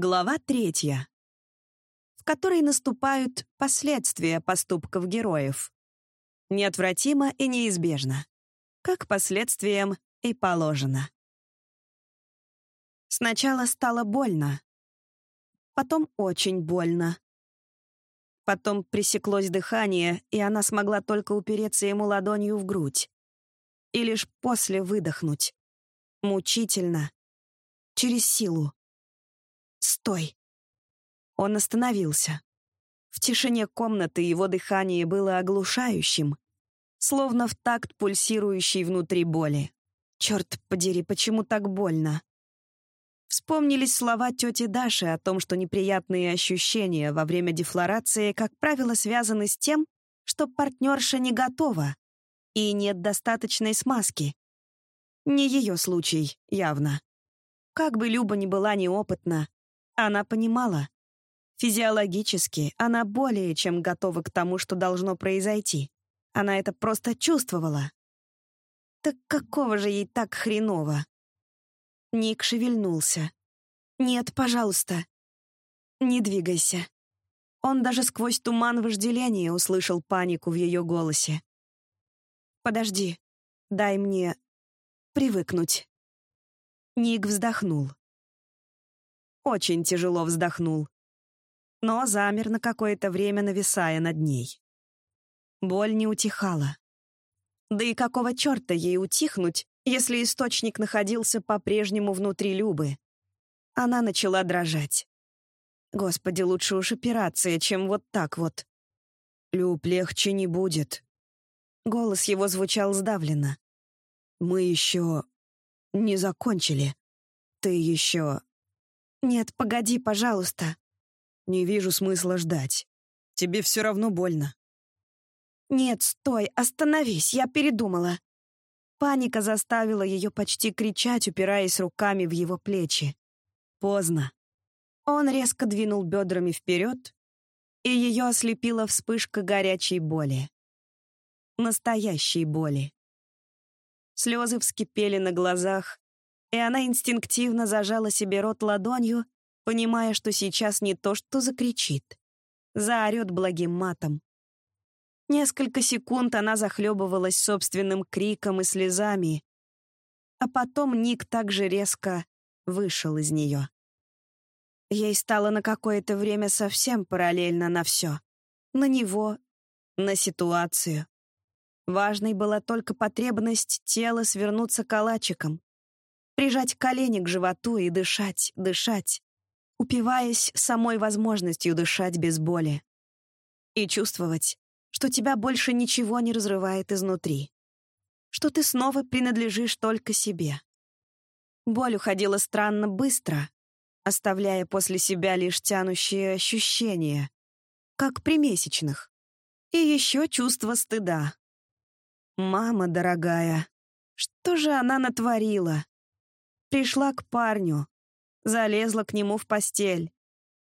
Глава третья, в которой наступают последствия поступков героев. Неотвратимо и неизбежно, как последствиям и положено. Сначала стало больно, потом очень больно. Потом пресеклось дыхание, и она смогла только упереться ему ладонью в грудь. И лишь после выдохнуть. Мучительно. Через силу. «Стой!» Он остановился. В тишине комнаты его дыхание было оглушающим, словно в такт пульсирующей внутри боли. Черт подери, почему так больно? Вспомнились слова тети Даши о том, что неприятные ощущения во время дефлорации, как правило, связаны с тем, что партнерша не готова и нет достаточной смазки. Не ее случай, явно. Как бы Люба ни была неопытна, она понимала. Физиологически она более чем готова к тому, что должно произойти. Она это просто чувствовала. Так какого же ей так хреново? Ник шевельнулся. «Нет, пожалуйста. Не двигайся». Он даже сквозь туман вожделения услышал панику в ее голосе. «Подожди. Дай мне привыкнуть». Ник вздохнул. Очень тяжело вздохнул. Но замер на какое-то время, нависая над ней. Боль не утихала. Да и какого черта ей утихнуть, если источник находился по-прежнему внутри Любы. Она начала дрожать. Господи, лучше уж операция, чем вот так вот. «Люб, легче не будет». Голос его звучал сдавленно. «Мы еще не закончили. Ты еще...» «Нет, погоди, пожалуйста». «Не вижу смысла ждать. Тебе все равно больно». «Нет, стой, остановись, я передумала. Паника заставила ее почти кричать, упираясь руками в его плечи. Поздно. Он резко двинул бедрами вперед, и ее ослепила вспышка горячей боли. Настоящей боли. Слезы вскипели на глазах, и она инстинктивно зажала себе рот ладонью, понимая, что сейчас не то что закричит, заорет благим матом. Несколько секунд она захлебывалась собственным криком и слезами, а потом Ник также резко вышел из нее. Ей стало на какое-то время совсем параллельно на все. На него, на ситуацию. Важной была только потребность тела свернуться калачиком, прижать колени к животу и дышать, дышать, упиваясь самой возможностью дышать без боли. И чувствовать, что тебя больше ничего не разрывает изнутри, что ты снова принадлежишь только себе. Боль уходила странно быстро, оставляя после себя лишь тянущие ощущения, как при месячных, и еще чувство стыда. «Мама дорогая, что же она натворила?» Пришла к парню, залезла к нему в постель,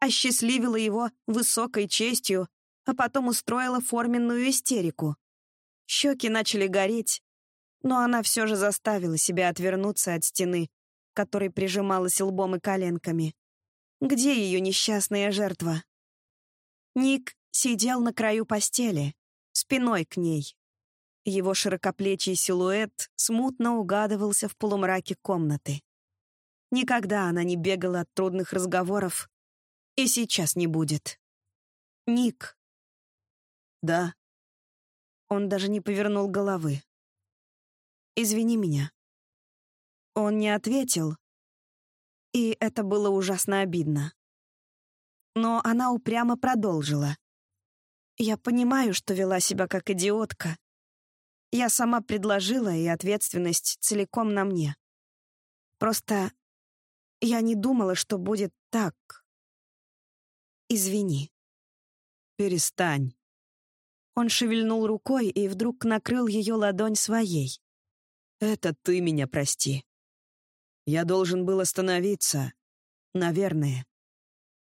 осчастливила его высокой честью а потом устроила форменную истерику. Щеки начали гореть, но она все же заставила себя отвернуться от стены, которой прижималась лбом и коленками. Где ее несчастная жертва? Ник сидел на краю постели, спиной к ней. Его широкоплечий силуэт смутно угадывался в полумраке комнаты. Никогда она не бегала от трудных разговоров, и сейчас не будет. Ник «Да». Он даже не повернул головы. «Извини меня». Он не ответил, и это было ужасно обидно. Но она упрямо продолжила. «Я понимаю, что вела себя как идиотка. Я сама предложила, и ответственность целиком на мне. Просто я не думала, что будет так. Извини». «Перестань», он шевельнул рукой и вдруг накрыл ее ладонь своей. «Это ты меня прости. Я должен был остановиться. Наверное.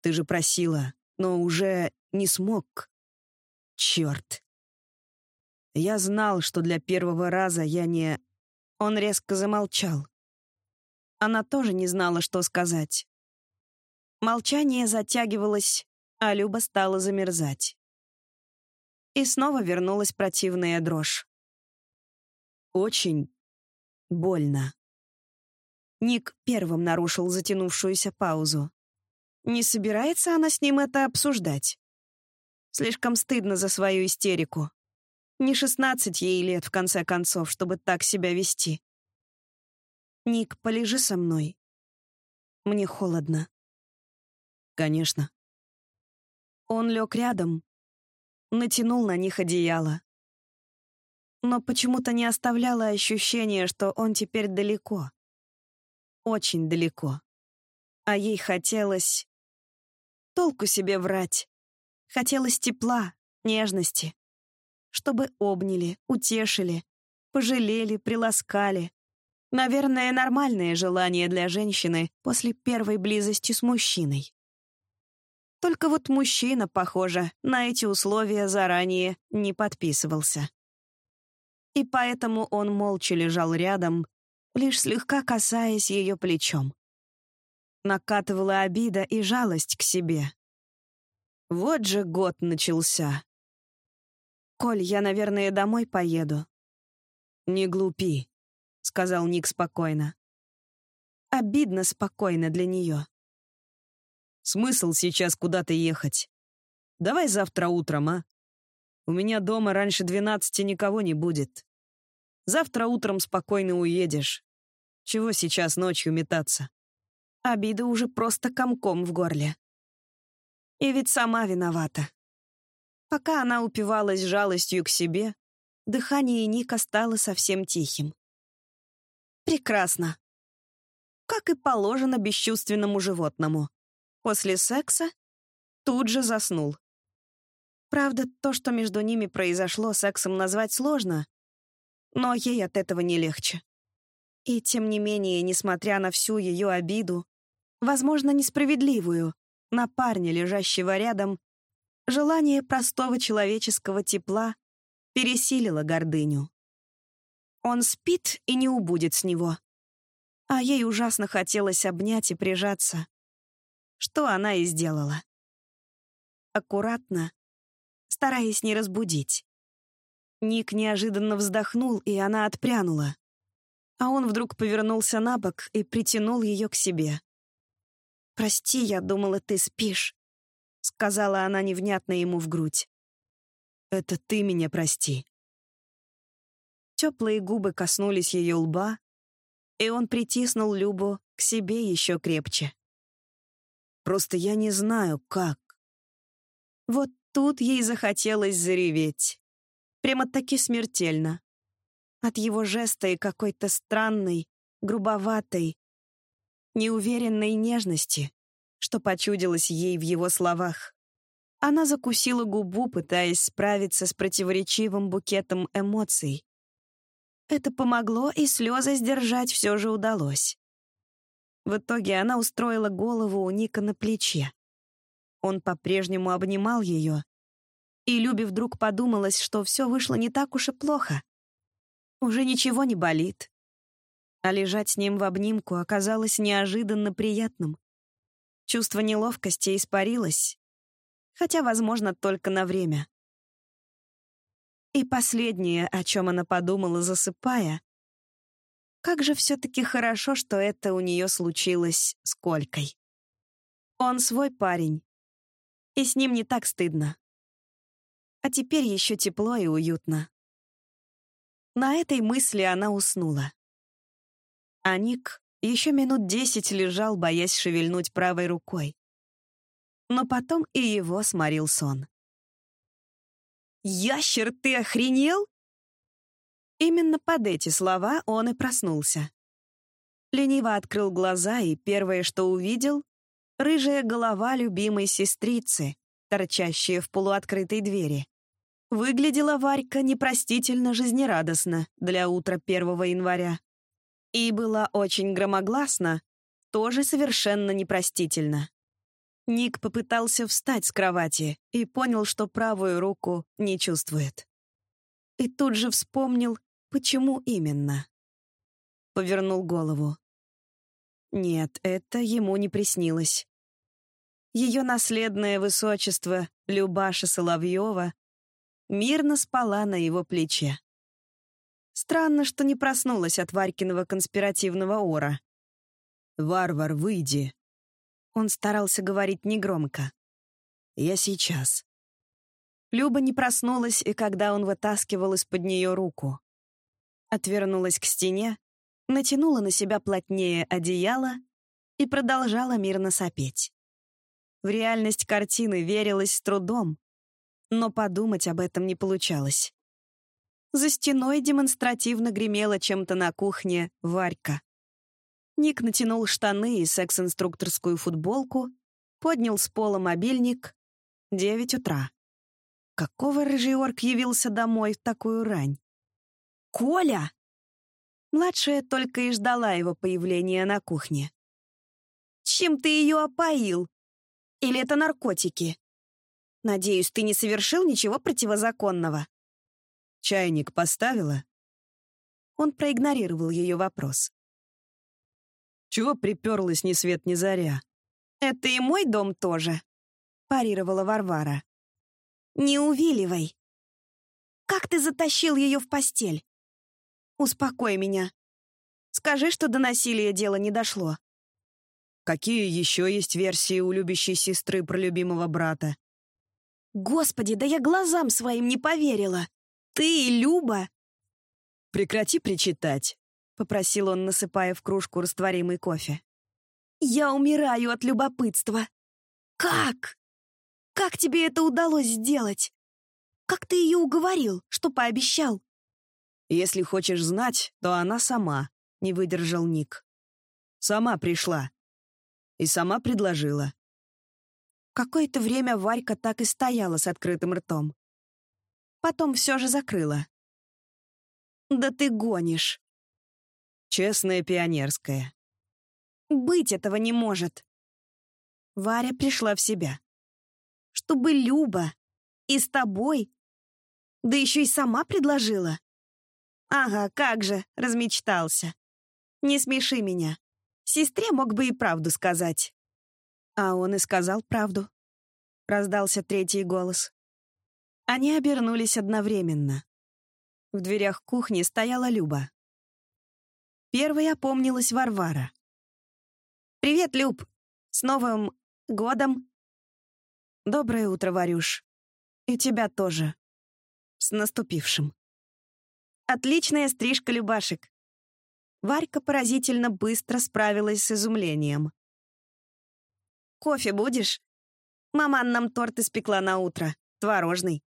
Ты же просила, но уже не смог. Черт. Я знал, что для первого раза я не...» Он резко замолчал. Она тоже не знала, что сказать. Молчание затягивалось, а Люба стала замерзать. И снова вернулась противная дрожь. Очень больно. Ник первым нарушил затянувшуюся паузу. Не собирается она с ним это обсуждать? Слишком стыдно за свою истерику. Не шестнадцать ей лет, в конце концов, чтобы так себя вести. «Ник, полежи со мной. Мне холодно». «Конечно». Он лег рядом, натянул на них одеяло. Но почему-то не оставляло ощущение, что он теперь далеко. Очень далеко. А ей хотелось... Толку себе врать. Хотелось тепла, нежности. Чтобы обняли, утешили, пожалели, приласкали. Наверное, нормальное желание для женщины после первой близости с мужчиной. Только вот мужчина, похоже, на эти условия заранее не подписывался. И поэтому он молча лежал рядом, лишь слегка касаясь ее плечом. Накатывала обида и жалость к себе. Вот же год начался. «Коль, я, наверное, домой поеду». «Не глупи», — сказал Ник спокойно. Обидно спокойно для нее. Смысл сейчас куда-то ехать? Давай завтра утром, а? У меня дома раньше двенадцати никого не будет. Завтра утром спокойно уедешь. Чего сейчас ночью метаться? Обида уже просто комком в горле. И ведь сама виновата. Пока она упивалась жалостью к себе, дыхание Ника стало совсем тихим. Прекрасно. Как и положено бесчувственному животному. После секса тут же заснул. Правда, то, что между ними произошло, сексом назвать сложно, но ей от этого не легче. И тем не менее, несмотря на всю ее обиду, возможно, несправедливую, на парня, лежащего рядом, желание простого человеческого тепла пересилило гордыню. Он спит и не убудет с него. А ей ужасно хотелось обнять и прижаться, что она и сделала. Аккуратно, стараясь не разбудить. Ник неожиданно вздохнул, и она отпрянула. А он вдруг повернулся на бок и притянул ее к себе. «Прости, я думала, ты спишь», — сказала она невнятно ему в грудь. «Это ты меня прости». Теплые губы коснулись ее лба, и он притиснул Любу к себе еще крепче. Просто я не знаю, как. Вот тут ей захотелось зареветь. Прямо-таки смертельно. От его жеста и какой-то странной, грубоватой, неуверенной нежности, что почудилось ей в его словах. Она закусила губу, пытаясь справиться с противоречивым букетом эмоций. Это помогло, и слезы сдержать все же удалось. В итоге она устроила голову у Ника на плече. Он по-прежнему обнимал ее, и Любе вдруг подумалось, что все вышло не так уж и плохо. Уже ничего не болит. А лежать с ним в обнимку оказалось неожиданно приятным. Чувство неловкости испарилось, хотя, возможно, только на время. И последнее, о чем она подумала, засыпая, как же все-таки хорошо, что это у нее случилось с Колькой. Он свой парень, и с ним не так стыдно. А теперь еще тепло и уютно. На этой мысли она уснула. А Ник еще минут десять лежал, боясь шевельнуть правой рукой. Но потом и его сморил сон. «Ящер, ты охренел?» Именно под эти слова он и проснулся. Лениво открыл глаза, и первое, что увидел — рыжая голова любимой сестрицы, торчащая в полуоткрытой двери. Выглядела Варька непростительно жизнерадостно для утра 1 января. И была очень громогласна, тоже совершенно непростительно. Ник попытался встать с кровати и понял, что правую руку не чувствует. И тут же вспомнил, Почему именно? Повернул голову. Нет, это ему не приснилось. ее наследное высочество Любаша Соловьева мирно спала на его плече. Странно, что не проснулась от Варькиного конспиративного ора. «Варвар, выйди!» Он старался говорить негромко. «Я сейчас». Люба не проснулась, и когда он вытаскивал из-под нее руку. Отвернулась к стене, натянула на себя плотнее одеяло и продолжала мирно сопеть. В реальность картины верилась с трудом, но подумать об этом не получалось. За стеной демонстративно гремела чем-то на кухне Варька. Ник натянул штаны и секс-инструкторскую футболку, поднял с пола мобильник. Девять утра. Какого рыжий орк явился домой в такую рань? «Коля!» Младшая только и ждала его появления на кухне. «Чем ты ее опоил? Или это наркотики? Надеюсь, ты не совершил ничего противозаконного?» «Чайник поставила?» Он проигнорировал ее вопрос. «Чего приперлась ни свет ни заря?» «Это и мой дом тоже», — парировала Варвара. «Не увиливай. Как ты затащил ее в постель? Успокой меня. Скажи, что до насилия дело не дошло». Какие еще есть версии у любящей сестры про любимого брата? Господи, да я глазам своим не поверила. Ты и Люба. Прекрати причитать, попросил он, насыпая в кружку растворимый кофе. Я умираю от любопытства. Как? Как тебе это удалось сделать? Как ты ее уговорил? Что пообещал? Если хочешь знать, то она сама, не выдержал Ник. Сама пришла. И сама предложила. Какое-то время Варька так и стояла с открытым ртом. Потом все же закрыла. «Да ты гонишь!» Честная пионерская. «Быть этого не может!» Варя пришла в себя. «Чтобы Люба и с тобой, да еще и сама предложила!» «Ага, как же!» — размечтался. «Не смеши меня. Сестре мог бы и правду сказать. А он и сказал правду. Раздался третий голос. Они обернулись одновременно. В дверях кухни стояла Люба. Первой опомнилась Варвара. «Привет, Люб! С Новым годом!» «Доброе утро, Варюш. И тебя тоже. С наступившим!» «Отличная стрижка, Любашек!» Варька поразительно быстро справилась с изумлением. «Кофе будешь? Маман нам торт испекла на утро, творожный».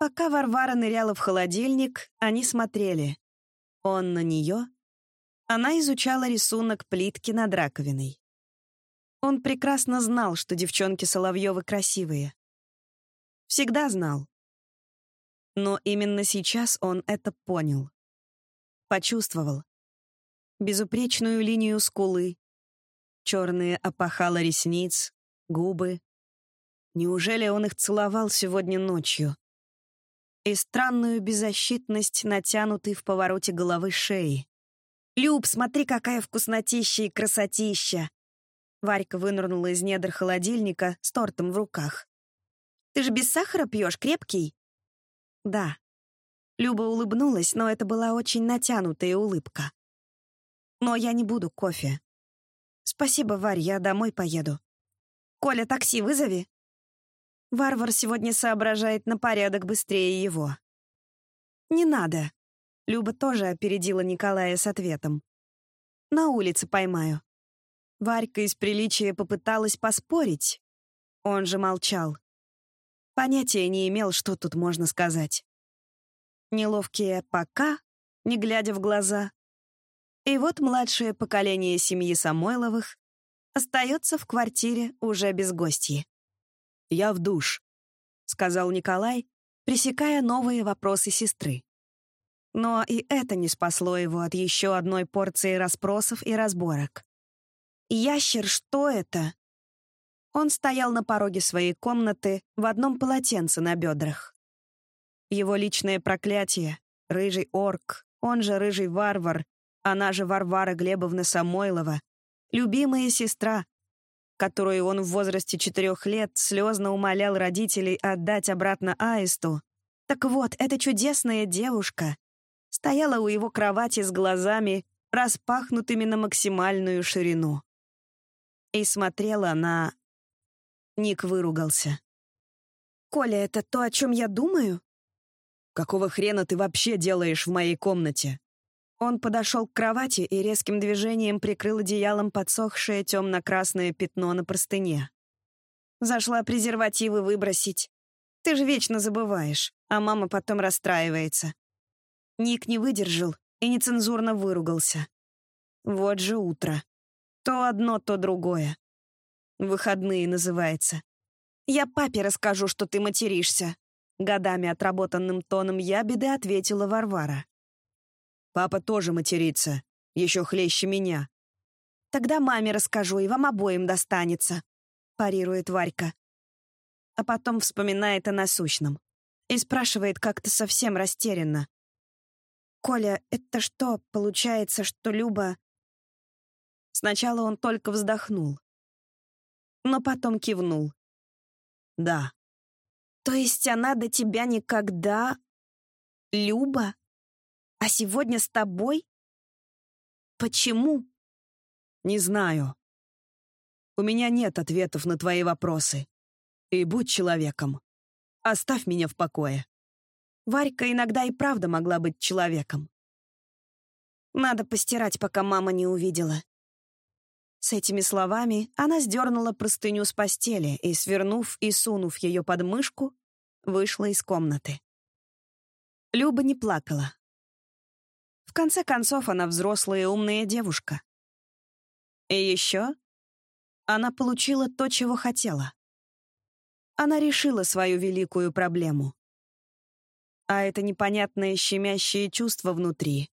Пока Варвара ныряла в холодильник, они смотрели. Он на нее, она изучала рисунок плитки над раковиной. Он прекрасно знал, что девчонки Соловьевы красивые. Всегда знал. Но именно сейчас он это понял. Почувствовал безупречную линию скулы, черные опахала ресниц, губы. Неужели он их целовал сегодня ночью? И странную беззащитность, натянутой в повороте головы шеи. «Люб, смотри, какая вкуснотища и красотища!» Варька вынырнула из недр холодильника с тортом в руках. «Ты же без сахара пьешь, крепкий?» «Да». Люба улыбнулась, но это была очень натянутая улыбка. Но я не буду кофе. Спасибо, Варь, я домой поеду. Коля, такси вызови. Варвар сегодня соображает на порядок быстрее его. Не надо. Люба тоже опередила Николая с ответом. На улице поймаю. Варька из приличия попыталась поспорить. Он же молчал. Понятия не имел, что тут можно сказать. Неловкие «пока», не глядя в глаза, и вот младшее поколение семьи Самойловых остается в квартире уже без гостей. «Я в душ», — сказал Николай, пресекая новые вопросы сестры. Но и это не спасло его от еще одной порции расспросов и разборок. «Ящер, что это?» Он стоял на пороге своей комнаты в одном полотенце на бедрах. Его личное проклятие, рыжий орк, он же рыжий варвар, она же Варвара Глебовна Самойлова, любимая сестра, которую он в возрасте четырех лет слезно умолял родителей отдать обратно Аисту, так вот, эта чудесная девушка стояла у его кровати с глазами, распахнутыми на максимальную ширину. И смотрела на... Ник выругался. «Коля, это то, о чем я думаю?» «Какого хрена ты вообще делаешь в моей комнате?» Он подошел к кровати и резким движением прикрыл одеялом подсохшее темно-красное пятно на простыне. Зашла презервативы выбросить. Ты же вечно забываешь, а мама потом расстраивается. Ник не выдержал и нецензурно выругался. Вот же утро. То одно, то другое. Выходные называется. Я папе расскажу, что ты материшься. Годами отработанным тоном ябеды ответила Варвара. Папа тоже матерится, еще хлеще меня. Тогда маме расскажу, и вам обоим достанется, парирует Варька. А потом вспоминает о насущном и спрашивает как-то совсем растерянно. «Коля, это что, получается, что Люба...» Сначала он только вздохнул, но потом кивнул. «Да». «То есть она до тебя никогда... Люба?» А сегодня с тобой? Почему? Не знаю. У меня нет ответов на твои вопросы. И будь человеком. Оставь меня в покое. Варька иногда и правда могла быть человеком. Надо постирать, пока мама не увидела. С этими словами она сдернула простыню с постели и, свернув и сунув ее под мышку, вышла из комнаты. Люба не плакала. В конце концов, она взрослая и умная девушка. И еще она получила то, чего хотела. Она решила свою великую проблему. А это непонятное щемящее чувство внутри.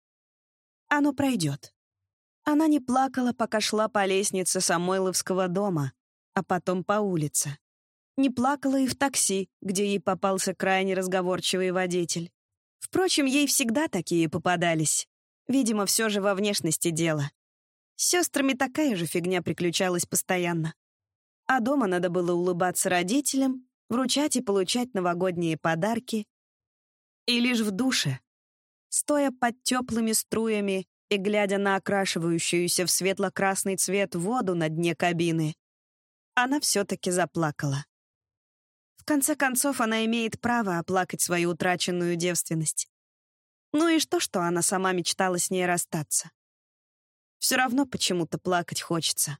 Оно пройдет. Она не плакала, пока шла по лестнице Самойловского дома, а потом по улице. Не плакала и в такси, где ей попался крайне разговорчивый водитель. Впрочем, ей всегда такие попадались. Видимо, все же во внешности дело. С сестрами такая же фигня приключалась постоянно. А дома надо было улыбаться родителям, вручать и получать новогодние подарки. И лишь в душе, стоя под теплыми струями и глядя на окрашивающуюся в светло-красный цвет воду на дне кабины, она все-таки заплакала. В конце концов, она имеет право оплакать свою утраченную девственность. Ну и что, что она сама мечтала с ней расстаться? Все равно почему-то плакать хочется.